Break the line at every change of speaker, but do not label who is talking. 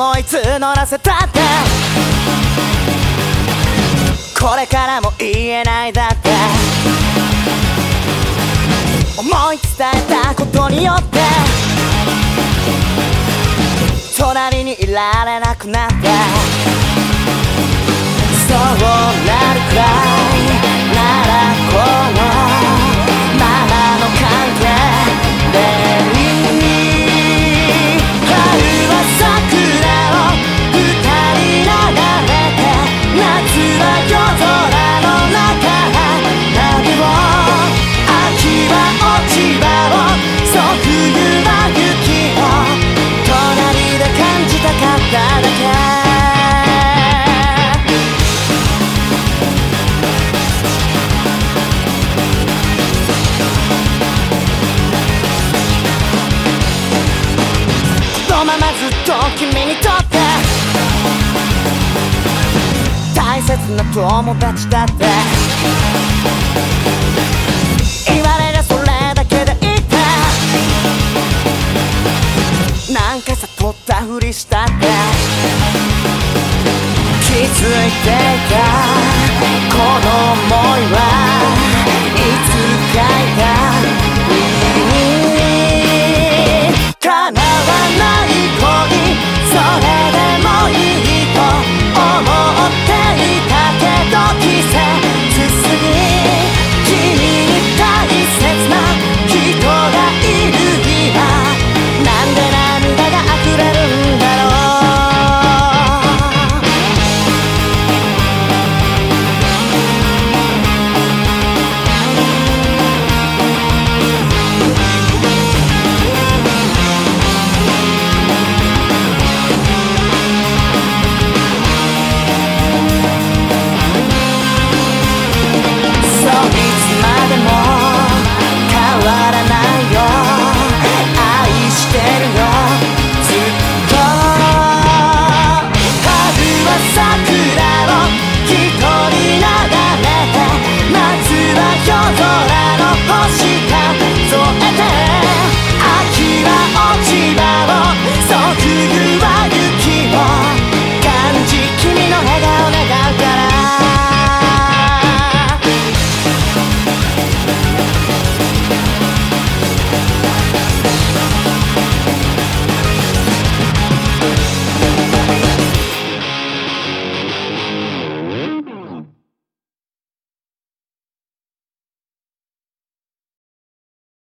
思い募らせたって。これからも言えないだって。思い伝えたことによって。隣にいられなくなって。そうなると君にとって。大切な友達だって。言われりゃそれだけでいいって。なんか悟ったふりしたって。気づいていたこの想いはいつかいた。